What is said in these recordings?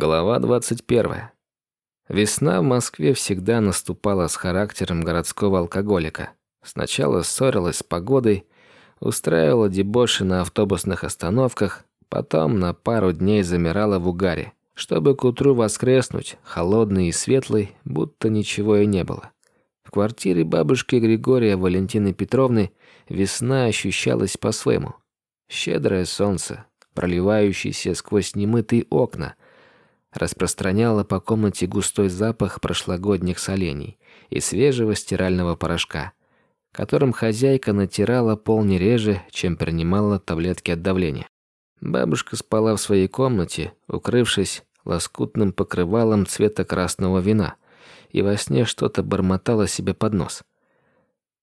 Глава 21. Весна в Москве всегда наступала с характером городского алкоголика. Сначала ссорилась с погодой, устраивала дебоши на автобусных остановках, потом на пару дней замирала в угаре, чтобы к утру воскреснуть, холодный и светлый, будто ничего и не было. В квартире бабушки Григория Валентины Петровны весна ощущалась по-своему. Щедрое солнце, проливающееся сквозь немытые окна – распространяла по комнате густой запах прошлогодних солений и свежего стирального порошка, которым хозяйка натирала пол не реже, чем принимала таблетки от давления. Бабушка спала в своей комнате, укрывшись лоскутным покрывалом цвета красного вина, и во сне что-то бормотала себе под нос.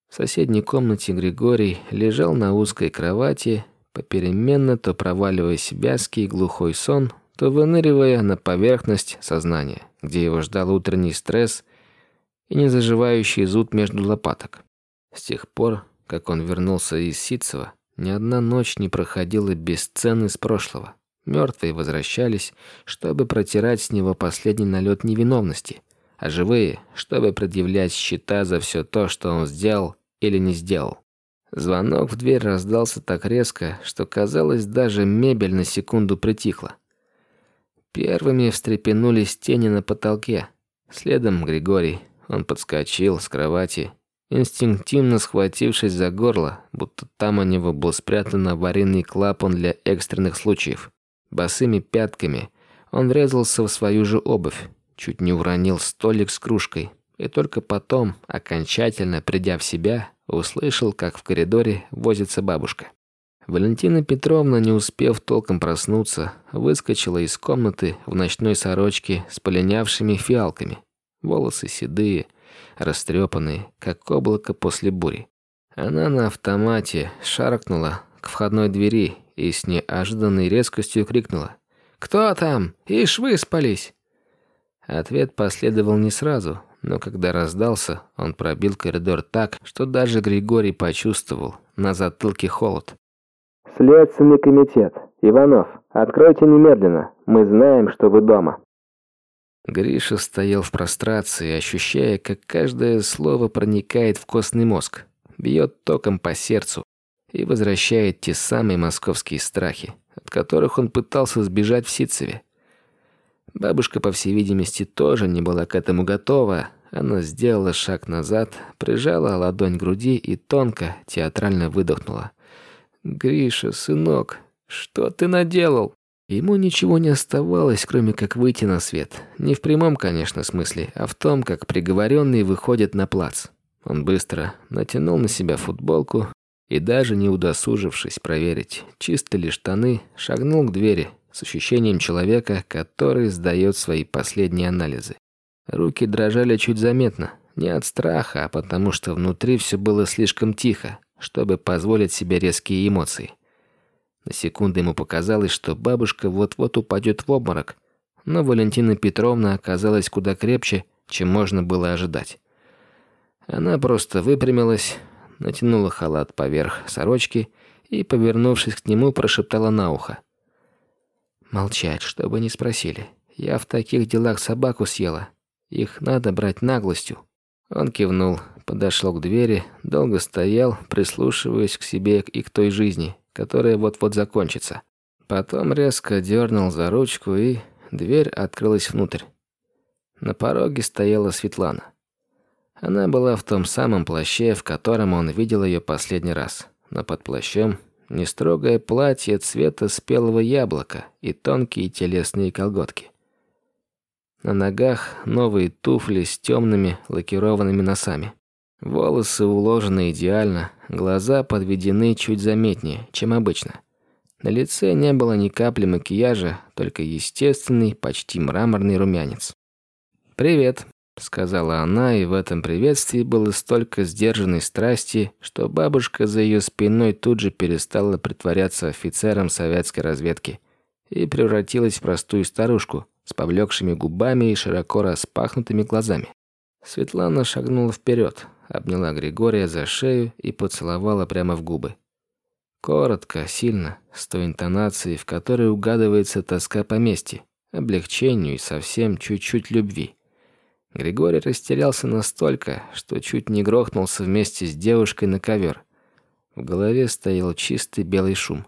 В соседней комнате Григорий лежал на узкой кровати, попеременно то проваливаясь в вязкий глухой сон, то выныривая на поверхность сознания, где его ждал утренний стресс и незаживающий зуд между лопаток. С тех пор, как он вернулся из Ситцева, ни одна ночь не проходила без сцены с прошлого. Мертвые возвращались, чтобы протирать с него последний налет невиновности, а живые, чтобы предъявлять счета за все то, что он сделал или не сделал. Звонок в дверь раздался так резко, что казалось, даже мебель на секунду притихла. Первыми встрепенулись тени на потолке. Следом Григорий. Он подскочил с кровати, инстинктивно схватившись за горло, будто там у него был спрятан аварийный клапан для экстренных случаев. Босыми пятками он врезался в свою же обувь, чуть не уронил столик с кружкой, и только потом, окончательно придя в себя, услышал, как в коридоре возится бабушка. Валентина Петровна, не успев толком проснуться, выскочила из комнаты в ночной сорочке с полинявшими фиалками. Волосы седые, растрепанные, как облако после бури. Она на автомате шаркнула к входной двери и с неожиданной резкостью крикнула. «Кто там? Ишь, выспались!» Ответ последовал не сразу, но когда раздался, он пробил коридор так, что даже Григорий почувствовал на затылке холод. «Следственный комитет. Иванов, откройте немедленно. Мы знаем, что вы дома». Гриша стоял в прострации, ощущая, как каждое слово проникает в костный мозг, бьет током по сердцу и возвращает те самые московские страхи, от которых он пытался сбежать в Ситцеве. Бабушка, по всей видимости, тоже не была к этому готова. Она сделала шаг назад, прижала ладонь к груди и тонко, театрально выдохнула. «Гриша, сынок, что ты наделал?» Ему ничего не оставалось, кроме как выйти на свет. Не в прямом, конечно, смысле, а в том, как приговоренный выходит на плац. Он быстро натянул на себя футболку и даже не удосужившись проверить, чисто ли штаны, шагнул к двери с ощущением человека, который сдает свои последние анализы. Руки дрожали чуть заметно, не от страха, а потому что внутри все было слишком тихо, чтобы позволить себе резкие эмоции. На секунду ему показалось, что бабушка вот-вот упадет в обморок, но Валентина Петровна оказалась куда крепче, чем можно было ожидать. Она просто выпрямилась, натянула халат поверх сорочки и, повернувшись к нему, прошептала на ухо. «Молчать, чтобы не спросили. Я в таких делах собаку съела. Их надо брать наглостью». Он кивнул, подошел к двери, долго стоял, прислушиваясь к себе и к той жизни, которая вот-вот закончится. Потом резко дернул за ручку, и дверь открылась внутрь. На пороге стояла Светлана. Она была в том самом плаще, в котором он видел ее последний раз. Но под плащом нестрогое платье цвета спелого яблока и тонкие телесные колготки. На ногах новые туфли с темными лакированными носами. Волосы уложены идеально, глаза подведены чуть заметнее, чем обычно. На лице не было ни капли макияжа, только естественный, почти мраморный румянец. «Привет», — сказала она, и в этом приветствии было столько сдержанной страсти, что бабушка за ее спиной тут же перестала притворяться офицером советской разведки и превратилась в простую старушку с повлекшими губами и широко распахнутыми глазами. Светлана шагнула вперед, обняла Григория за шею и поцеловала прямо в губы. Коротко, сильно, с той интонацией, в которой угадывается тоска по мести, облегчению и совсем чуть-чуть любви. Григорий растерялся настолько, что чуть не грохнулся вместе с девушкой на ковер. В голове стоял чистый белый шум.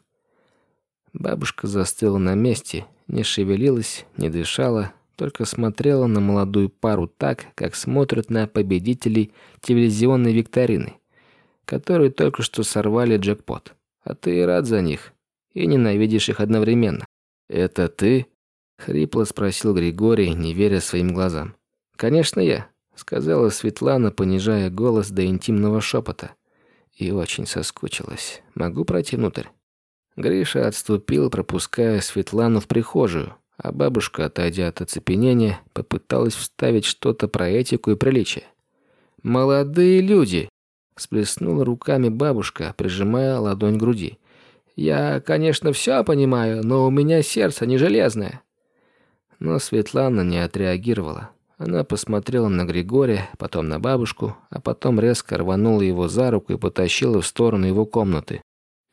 Бабушка застыла на месте, не шевелилась, не дышала, только смотрела на молодую пару так, как смотрят на победителей телевизионной викторины, которые только что сорвали джекпот. А ты и рад за них, и ненавидишь их одновременно. «Это ты?» — хрипло спросил Григорий, не веря своим глазам. «Конечно я», — сказала Светлана, понижая голос до интимного шепота. И очень соскучилась. «Могу пройти внутрь?» Гриша отступил, пропуская Светлану в прихожую, а бабушка, отойдя от оцепенения, попыталась вставить что-то про этику и приличие. «Молодые люди!» – всплеснула руками бабушка, прижимая ладонь к груди. «Я, конечно, все понимаю, но у меня сердце не железное». Но Светлана не отреагировала. Она посмотрела на Григория, потом на бабушку, а потом резко рванула его за руку и потащила в сторону его комнаты.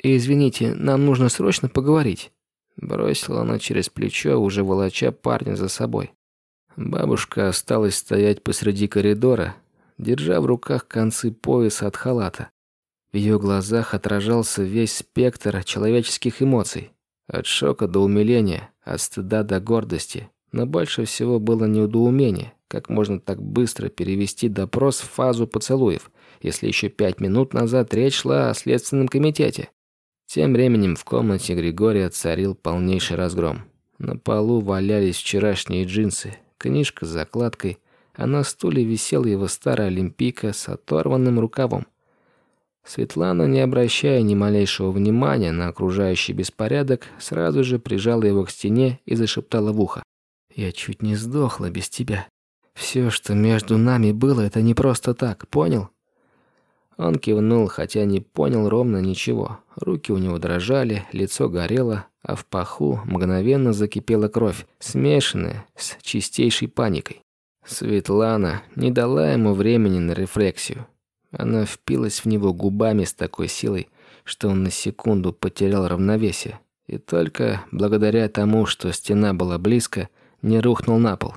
«И извините, нам нужно срочно поговорить». Бросила она через плечо, уже волоча парня за собой. Бабушка осталась стоять посреди коридора, держа в руках концы пояса от халата. В ее глазах отражался весь спектр человеческих эмоций. От шока до умиления, от стыда до гордости. Но больше всего было недоумение, как можно так быстро перевести допрос в фазу поцелуев, если еще пять минут назад речь шла о Следственном комитете. Тем временем в комнате Григория царил полнейший разгром. На полу валялись вчерашние джинсы, книжка с закладкой, а на стуле висела его старая олимпийка с оторванным рукавом. Светлана, не обращая ни малейшего внимания на окружающий беспорядок, сразу же прижала его к стене и зашептала в ухо. «Я чуть не сдохла без тебя. Все, что между нами было, это не просто так, понял?» Он кивнул, хотя не понял ровно ничего. Руки у него дрожали, лицо горело, а в паху мгновенно закипела кровь, смешанная с чистейшей паникой. Светлана не дала ему времени на рефлексию. Она впилась в него губами с такой силой, что он на секунду потерял равновесие. И только благодаря тому, что стена была близко, не рухнул на пол.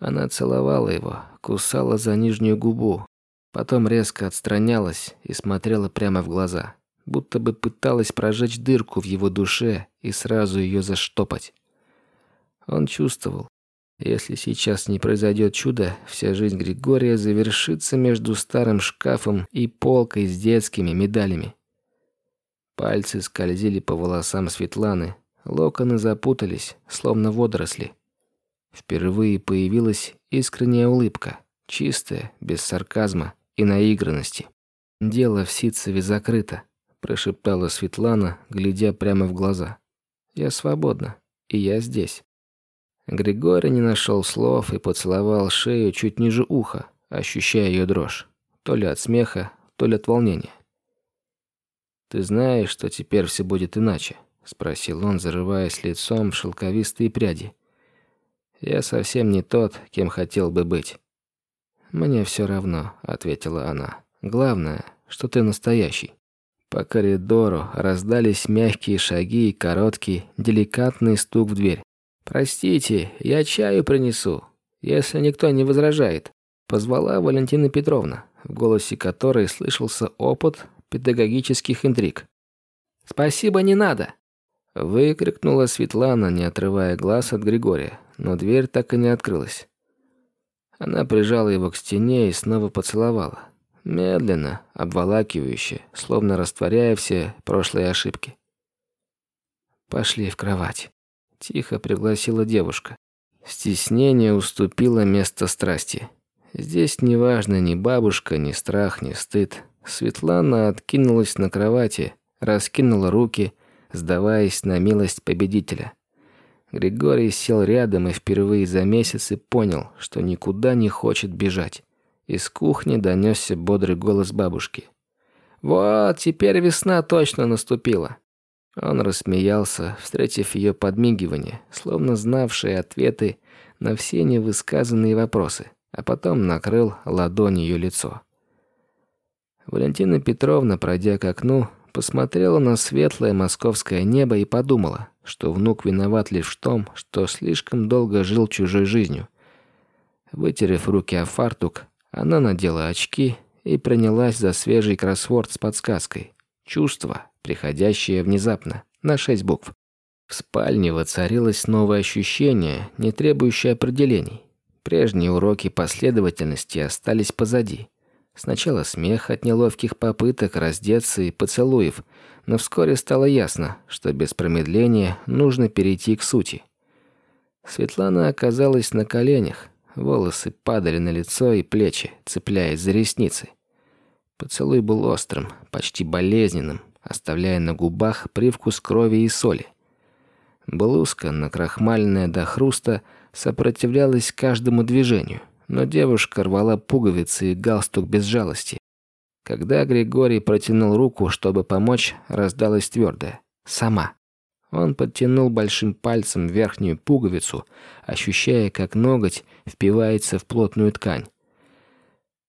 Она целовала его, кусала за нижнюю губу, Потом резко отстранялась и смотрела прямо в глаза, будто бы пыталась прожечь дырку в его душе и сразу ее заштопать. Он чувствовал, если сейчас не произойдет чудо, вся жизнь Григория завершится между старым шкафом и полкой с детскими медалями. Пальцы скользили по волосам Светланы, локоны запутались, словно водоросли. Впервые появилась искренняя улыбка, чистая, без сарказма и наигранности. «Дело в Ситцеве закрыто», – прошептала Светлана, глядя прямо в глаза. «Я свободна, и я здесь». Григорий не нашел слов и поцеловал шею чуть ниже уха, ощущая ее дрожь, то ли от смеха, то ли от волнения. «Ты знаешь, что теперь все будет иначе?» – спросил он, зарываясь лицом в шелковистые пряди. «Я совсем не тот, кем хотел бы быть». «Мне все равно», — ответила она. «Главное, что ты настоящий». По коридору раздались мягкие шаги и короткий, деликатный стук в дверь. «Простите, я чаю принесу, если никто не возражает», — позвала Валентина Петровна, в голосе которой слышался опыт педагогических интриг. «Спасибо, не надо!» Выкрикнула Светлана, не отрывая глаз от Григория, но дверь так и не открылась. Она прижала его к стене и снова поцеловала. Медленно, обволакивающе, словно растворяя все прошлые ошибки. «Пошли в кровать», — тихо пригласила девушка. Стеснение уступило место страсти. Здесь не важно ни бабушка, ни страх, ни стыд. Светлана откинулась на кровати, раскинула руки, сдаваясь на милость победителя. Григорий сел рядом и впервые за месяцы понял, что никуда не хочет бежать. Из кухни донесся бодрый голос бабушки. «Вот, теперь весна точно наступила». Он рассмеялся, встретив ее подмигивание, словно знавшие ответы на все невысказанные вопросы, а потом накрыл ладонью лицо. Валентина Петровна, пройдя к окну, посмотрела на светлое московское небо и подумала, что внук виноват лишь в том, что слишком долго жил чужой жизнью. Вытерев руки о фартук, она надела очки и принялась за свежий кроссворд с подсказкой. Чувство, приходящее внезапно, на шесть букв. В спальне воцарилось новое ощущение, не требующее определений. Прежние уроки последовательности остались позади. Сначала смех от неловких попыток раздеться и поцелуев, но вскоре стало ясно, что без промедления нужно перейти к сути. Светлана оказалась на коленях, волосы падали на лицо и плечи, цепляясь за ресницы. Поцелуй был острым, почти болезненным, оставляя на губах привкус крови и соли. Блузка, накрахмаленная до хруста, сопротивлялась каждому движению – но девушка рвала пуговицы и галстук без жалости. Когда Григорий протянул руку, чтобы помочь, раздалась твердая «Сама». Он подтянул большим пальцем верхнюю пуговицу, ощущая, как ноготь впивается в плотную ткань.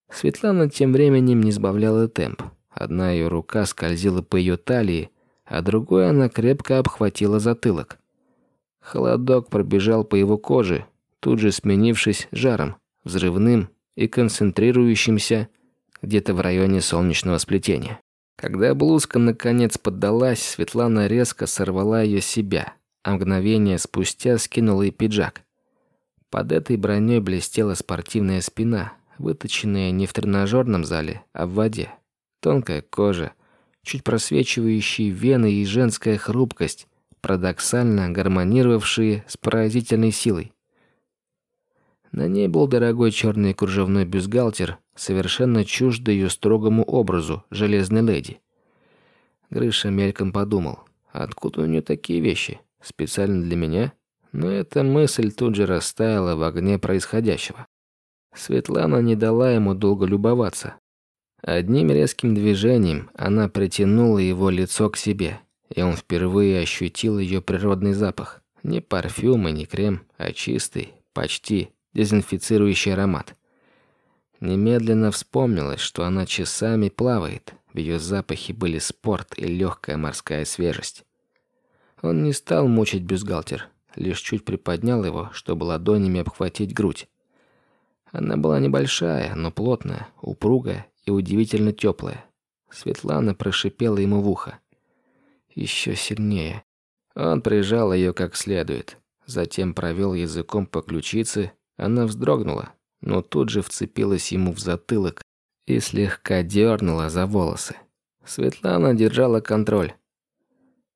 Светлана тем временем не сбавляла темп. Одна ее рука скользила по ее талии, а другой она крепко обхватила затылок. Холодок пробежал по его коже, тут же сменившись жаром взрывным и концентрирующимся где-то в районе солнечного сплетения. Когда блузка наконец поддалась, Светлана резко сорвала ее с себя, а мгновение спустя скинула и пиджак. Под этой броней блестела спортивная спина, выточенная не в тренажерном зале, а в воде. Тонкая кожа, чуть просвечивающие вены и женская хрупкость, парадоксально гармонировавшие с поразительной силой. На ней был дорогой черный кружевной бюстгальтер, совершенно чуждый ее строгому образу железной леди. Грыша мельком подумал, откуда у нее такие вещи? Специально для меня? Но эта мысль тут же растаяла в огне происходящего. Светлана не дала ему долго любоваться. Одним резким движением она притянула его лицо к себе, и он впервые ощутил ее природный запах. Не парфюм и не крем, а чистый, почти дезинфицирующий аромат. Немедленно вспомнилось, что она часами плавает. В ее запахе были спорт и легкая морская свежесть. Он не стал мучить бюстгальтер, лишь чуть приподнял его, чтобы ладонями обхватить грудь. Она была небольшая, но плотная, упругая и удивительно теплая. Светлана прошипела ему в ухо. Еще сильнее. Он прижал ее как следует, затем провел языком по ключице она вздрогнула, но тут же вцепилась ему в затылок и слегка дернула за волосы. Светлана держала контроль.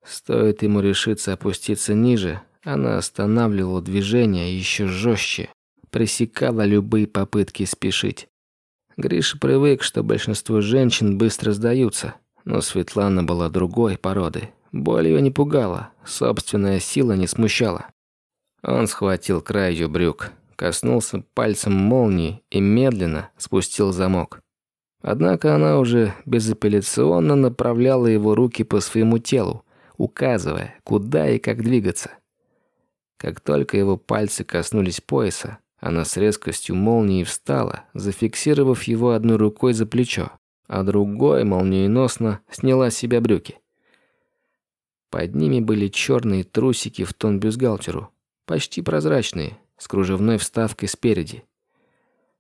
Стоит ему решиться опуститься ниже, она останавливала движение еще жестче, пресекала любые попытки спешить. Гриша привык, что большинство женщин быстро сдаются, но Светлана была другой породы. Боль ее не пугала, собственная сила не смущала. Он схватил край ее брюк, коснулся пальцем молнии и медленно спустил замок. Однако она уже безапелляционно направляла его руки по своему телу, указывая, куда и как двигаться. Как только его пальцы коснулись пояса, она с резкостью молнии встала, зафиксировав его одной рукой за плечо, а другой молниеносно сняла с себя брюки. Под ними были черные трусики в тон бюстгальтеру, почти прозрачные, с кружевной вставкой спереди.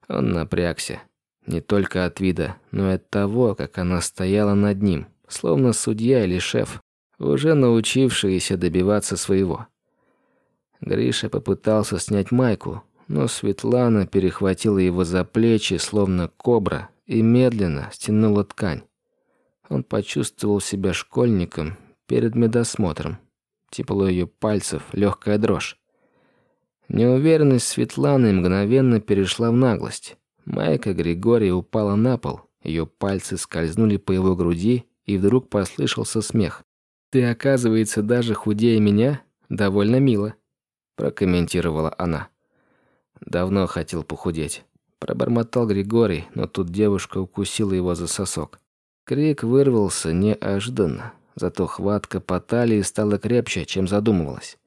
Он напрягся. Не только от вида, но и от того, как она стояла над ним, словно судья или шеф, уже научившийся добиваться своего. Гриша попытался снять майку, но Светлана перехватила его за плечи, словно кобра, и медленно стянула ткань. Он почувствовал себя школьником перед медосмотром. Тепло ее пальцев, легкая дрожь. Неуверенность Светланы мгновенно перешла в наглость. Майка Григория упала на пол, ее пальцы скользнули по его груди, и вдруг послышался смех. «Ты, оказывается, даже худее меня? Довольно мило», – прокомментировала она. «Давно хотел похудеть». Пробормотал Григорий, но тут девушка укусила его за сосок. Крик вырвался неожиданно, зато хватка по талии стала крепче, чем задумывалась.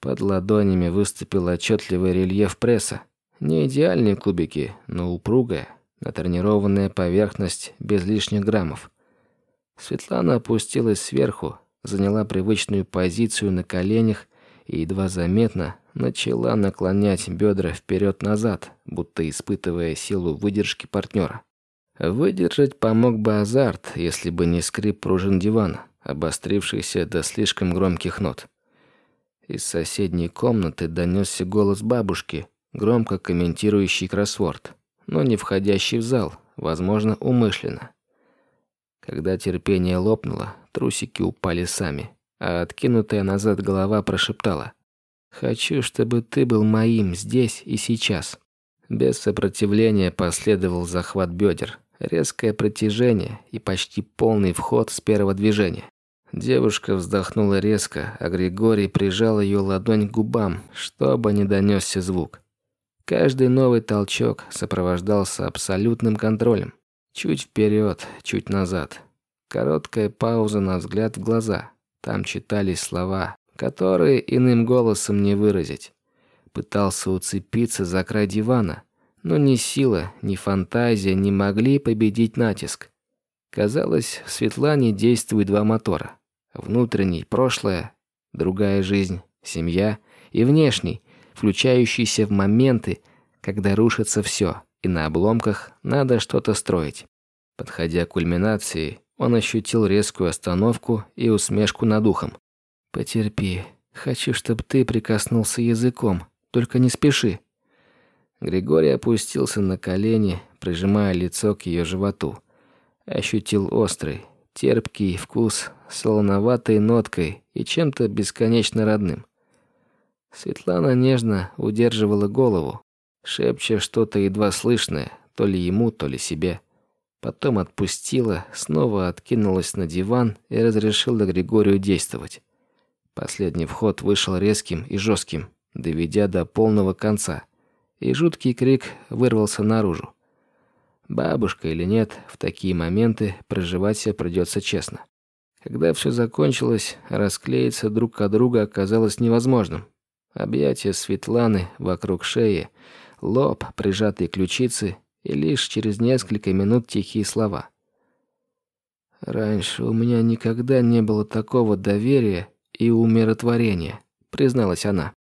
Под ладонями выступил отчетливый рельеф пресса. Не идеальные кубики, но упругая, натренированная поверхность без лишних граммов. Светлана опустилась сверху, заняла привычную позицию на коленях и едва заметно начала наклонять бедра вперед-назад, будто испытывая силу выдержки партнера. Выдержать помог бы азарт, если бы не скрип пружин дивана, обострившийся до слишком громких нот. Из соседней комнаты донесся голос бабушки, громко комментирующий кроссворд, но не входящий в зал, возможно, умышленно. Когда терпение лопнуло, трусики упали сами, а откинутая назад голова прошептала. «Хочу, чтобы ты был моим здесь и сейчас». Без сопротивления последовал захват бедер, резкое протяжение и почти полный вход с первого движения. Девушка вздохнула резко, а Григорий прижал ее ладонь к губам, чтобы не донесся звук. Каждый новый толчок сопровождался абсолютным контролем. Чуть вперед, чуть назад. Короткая пауза на взгляд в глаза. Там читались слова, которые иным голосом не выразить. Пытался уцепиться за край дивана, но ни сила, ни фантазия не могли победить натиск. Казалось, в Светлане действуют два мотора. Внутренний – прошлое, другая жизнь, семья, и внешний, включающийся в моменты, когда рушится все, и на обломках надо что-то строить. Подходя к кульминации, он ощутил резкую остановку и усмешку над ухом. «Потерпи. Хочу, чтобы ты прикоснулся языком. Только не спеши». Григорий опустился на колени, прижимая лицо к ее животу. Ощутил острый, терпкий вкус, солоноватой ноткой и чем-то бесконечно родным. Светлана нежно удерживала голову, шепча что-то едва слышное, то ли ему, то ли себе. Потом отпустила, снова откинулась на диван и разрешила Григорию действовать. Последний вход вышел резким и жестким, доведя до полного конца, и жуткий крик вырвался наружу. Бабушка или нет, в такие моменты проживать себя придется честно. Когда все закончилось, расклеиться друг от друга оказалось невозможным. Объятия Светланы вокруг шеи, лоб, прижатые ключицы и лишь через несколько минут тихие слова. «Раньше у меня никогда не было такого доверия и умиротворения», призналась она.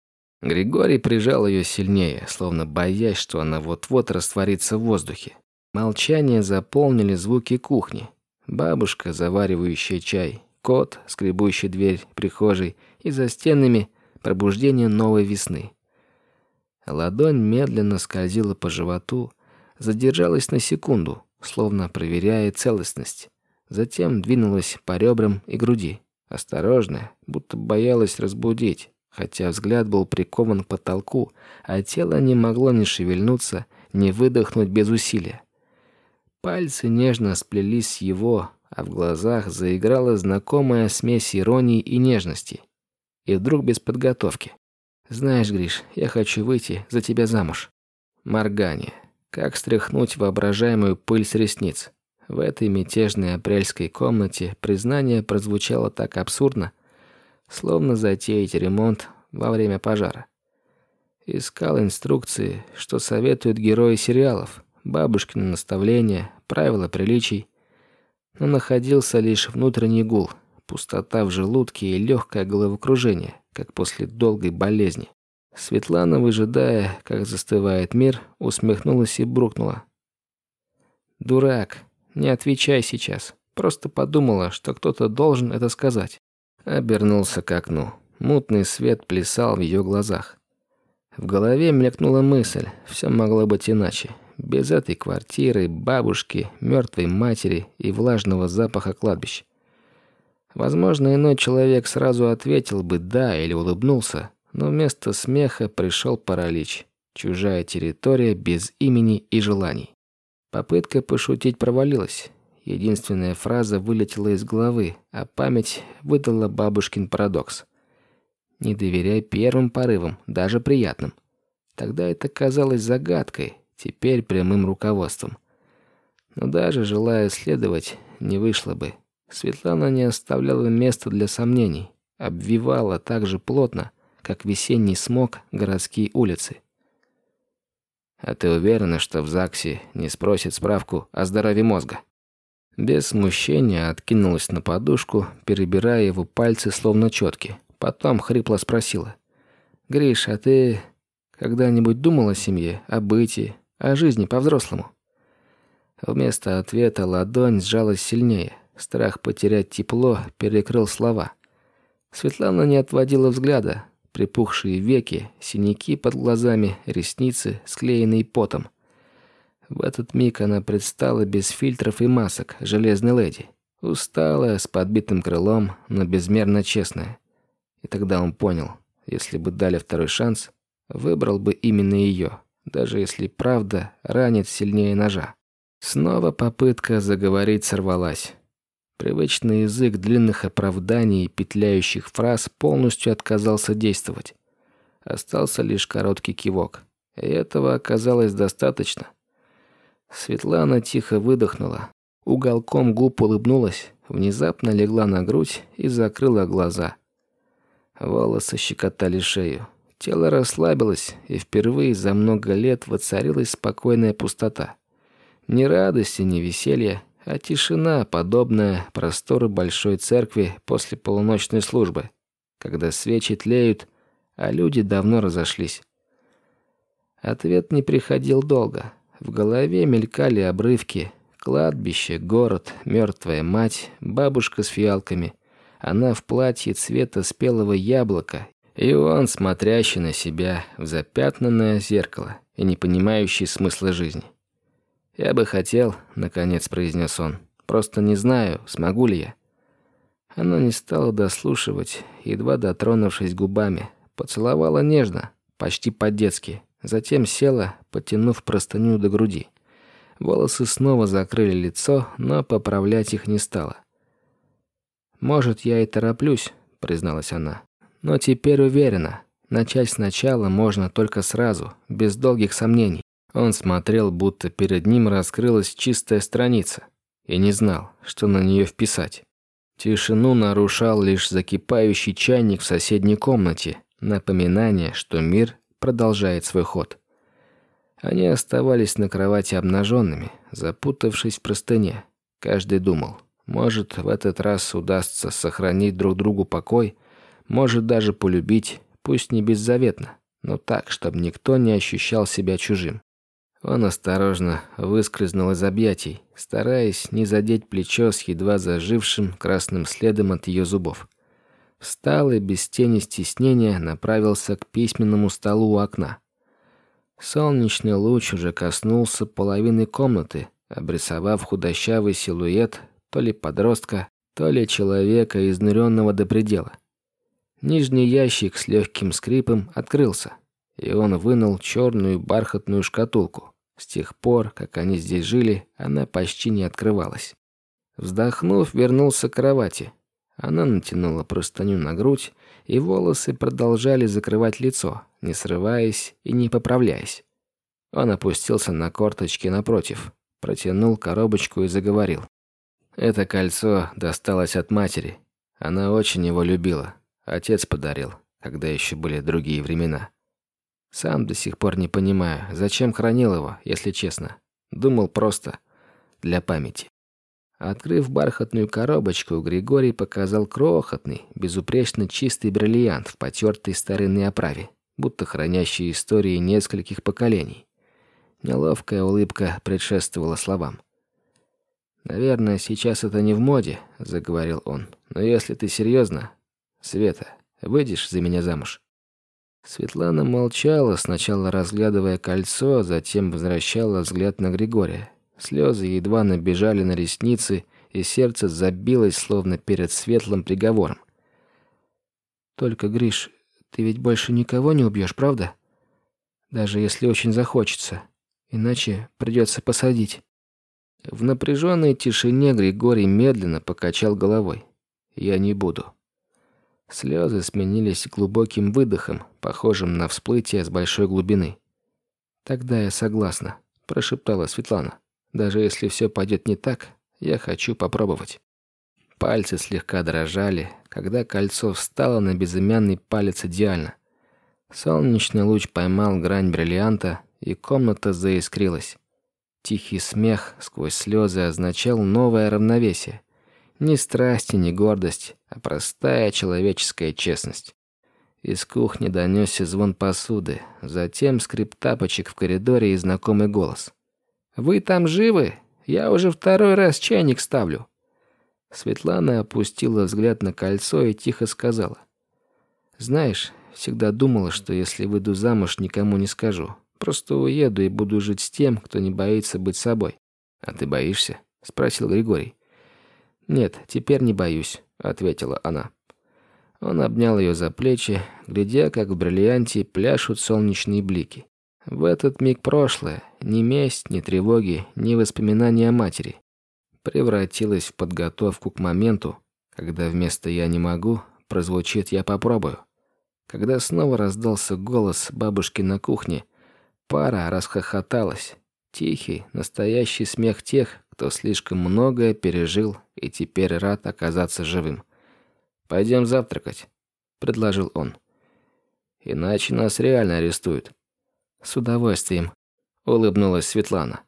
Григорий прижал ее сильнее, словно боясь, что она вот-вот растворится в воздухе. Молчание заполнили звуки кухни. Бабушка, заваривающая чай, кот, скребущий дверь прихожей и за стенами пробуждение новой весны. Ладонь медленно скользила по животу, задержалась на секунду, словно проверяя целостность. Затем двинулась по ребрам и груди, осторожно, будто боялась разбудить, хотя взгляд был прикован к потолку, а тело не могло ни шевельнуться, ни выдохнуть без усилия. Пальцы нежно сплелись с его, а в глазах заиграла знакомая смесь иронии и нежности. И вдруг без подготовки. «Знаешь, Гриш, я хочу выйти за тебя замуж». Моргание. Как стряхнуть воображаемую пыль с ресниц? В этой мятежной апрельской комнате признание прозвучало так абсурдно, словно затеять ремонт во время пожара. Искал инструкции, что советуют герои сериалов, бабушкины наставления, правила приличий, но находился лишь внутренний гул, пустота в желудке и легкое головокружение, как после долгой болезни. Светлана, выжидая, как застывает мир, усмехнулась и брукнула. «Дурак, не отвечай сейчас. Просто подумала, что кто-то должен это сказать». Обернулся к окну. Мутный свет плясал в ее глазах. В голове мелькнула мысль, все могло быть иначе. Без этой квартиры, бабушки, мертвой матери и влажного запаха кладбищ. Возможно, иной человек сразу ответил бы «да» или улыбнулся, но вместо смеха пришел паралич. Чужая территория без имени и желаний. Попытка пошутить провалилась. Единственная фраза вылетела из головы, а память выдала бабушкин парадокс. Не доверяй первым порывам, даже приятным. Тогда это казалось загадкой, теперь прямым руководством. Но даже желая следовать, не вышло бы. Светлана не оставляла места для сомнений, обвивала так же плотно, как весенний смог городские улицы. А ты уверена, что в ЗАГСе не спросит справку о здоровье мозга? Без смущения откинулась на подушку, перебирая его пальцы словно четки. Потом хрипло спросила. «Гриш, а ты когда-нибудь думал о семье, о быте, о жизни по-взрослому?» Вместо ответа ладонь сжалась сильнее. Страх потерять тепло перекрыл слова. Светлана не отводила взгляда. Припухшие веки, синяки под глазами, ресницы, склеенные потом. В этот миг она предстала без фильтров и масок, железной леди. Усталая, с подбитым крылом, но безмерно честная. И тогда он понял, если бы дали второй шанс, выбрал бы именно ее, даже если правда ранит сильнее ножа. Снова попытка заговорить сорвалась. Привычный язык длинных оправданий и петляющих фраз полностью отказался действовать. Остался лишь короткий кивок. И этого оказалось достаточно. Светлана тихо выдохнула. Уголком губ улыбнулась, внезапно легла на грудь и закрыла глаза. Волосы щекотали шею. Тело расслабилось, и впервые за много лет воцарилась спокойная пустота. Ни радости, ни веселья, а тишина, подобная простору большой церкви после полуночной службы, когда свечи тлеют, а люди давно разошлись. Ответ не приходил долго. В голове мелькали обрывки. Кладбище, город, мертвая мать, бабушка с фиалками. Она в платье цвета спелого яблока, и он, смотрящий на себя в запятнанное зеркало и не понимающий смысла жизни. «Я бы хотел», — наконец произнес он. «Просто не знаю, смогу ли я». Она не стала дослушивать, едва дотронувшись губами. Поцеловала нежно, почти по-детски. Затем села, потянув простыню до груди. Волосы снова закрыли лицо, но поправлять их не стала. «Может, я и тороплюсь», — призналась она. «Но теперь уверена, начать сначала можно только сразу, без долгих сомнений. Он смотрел, будто перед ним раскрылась чистая страница, и не знал, что на нее вписать. Тишину нарушал лишь закипающий чайник в соседней комнате, напоминание, что мир продолжает свой ход. Они оставались на кровати обнаженными, запутавшись в простыне. Каждый думал, может, в этот раз удастся сохранить друг другу покой, может даже полюбить, пусть не беззаветно, но так, чтобы никто не ощущал себя чужим. Он осторожно выскользнул из объятий, стараясь не задеть плечо с едва зажившим красным следом от ее зубов. Встал и без тени стеснения направился к письменному столу у окна. Солнечный луч уже коснулся половины комнаты, обрисовав худощавый силуэт то ли подростка, то ли человека, изнуренного до предела. Нижний ящик с легким скрипом открылся, и он вынул черную бархатную шкатулку. С тех пор, как они здесь жили, она почти не открывалась. Вздохнув, вернулся к кровати. Она натянула простыню на грудь, и волосы продолжали закрывать лицо, не срываясь и не поправляясь. Он опустился на корточки напротив, протянул коробочку и заговорил. Это кольцо досталось от матери. Она очень его любила. Отец подарил, когда еще были другие времена. Сам до сих пор не понимаю, зачем хранил его, если честно. Думал просто для памяти. Открыв бархатную коробочку, Григорий показал крохотный, безупречно чистый бриллиант в потертой старинной оправе, будто хранящий истории нескольких поколений. Неловкая улыбка предшествовала словам. «Наверное, сейчас это не в моде», — заговорил он. «Но если ты серьезно, Света, выйдешь за меня замуж?» Светлана молчала, сначала разглядывая кольцо, затем возвращала взгляд на Григория. Слезы едва набежали на ресницы, и сердце забилось, словно перед светлым приговором. «Только, Гриш, ты ведь больше никого не убьешь, правда? Даже если очень захочется. Иначе придется посадить». В напряженной тишине Григорий медленно покачал головой. «Я не буду». Слезы сменились глубоким выдохом, похожим на всплытие с большой глубины. «Тогда я согласна», – прошептала Светлана. «Даже если все пойдет не так, я хочу попробовать». Пальцы слегка дрожали, когда кольцо встало на безымянный палец идеально. Солнечный луч поймал грань бриллианта, и комната заискрилась. Тихий смех сквозь слезы означал новое равновесие. Ни страсти, ни гордость, а простая человеческая честность. Из кухни донесся звон посуды, затем скрип тапочек в коридоре и знакомый голос. «Вы там живы? Я уже второй раз чайник ставлю». Светлана опустила взгляд на кольцо и тихо сказала. «Знаешь, всегда думала, что если выйду замуж, никому не скажу. Просто уеду и буду жить с тем, кто не боится быть собой». «А ты боишься?» – спросил Григорий. «Нет, теперь не боюсь», – ответила она. Он обнял ее за плечи, глядя, как в бриллианте пляшут солнечные блики. В этот миг прошлое, ни месть, ни тревоги, ни воспоминания о матери, превратилось в подготовку к моменту, когда вместо «я не могу» прозвучит «я попробую». Когда снова раздался голос бабушки на кухне, пара расхохоталась. Тихий, настоящий смех тех, кто слишком многое пережил и теперь рад оказаться живым. «Пойдем завтракать», — предложил он. «Иначе нас реально арестуют». «С удовольствием», — улыбнулась Светлана.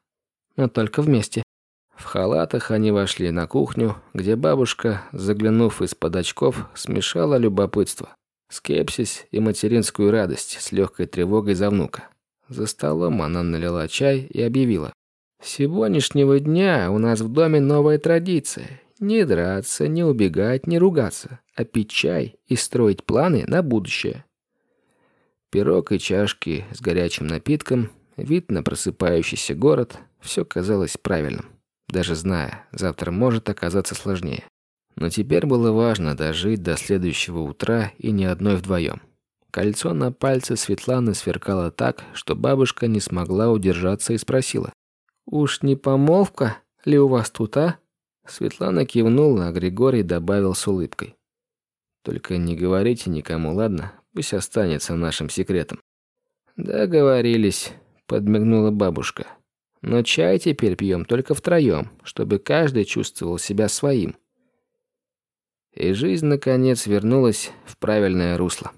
«Но только вместе». В халатах они вошли на кухню, где бабушка, заглянув из-под очков, смешала любопытство, скепсис и материнскую радость с легкой тревогой за внука. За столом она налила чай и объявила. «С сегодняшнего дня у нас в доме новая традиция. Не драться, не убегать, не ругаться, а пить чай и строить планы на будущее». Пирог и чашки с горячим напитком, вид на просыпающийся город – все казалось правильным даже зная, завтра может оказаться сложнее. Но теперь было важно дожить до следующего утра и не одной вдвоем. Кольцо на пальце Светланы сверкало так, что бабушка не смогла удержаться и спросила. «Уж не помолвка ли у вас тут, а?» Светлана кивнула, а Григорий добавил с улыбкой. «Только не говорите никому, ладно? Пусть останется нашим секретом». «Договорились», — подмигнула бабушка. Но чай теперь пьем только втроем, чтобы каждый чувствовал себя своим. И жизнь, наконец, вернулась в правильное русло.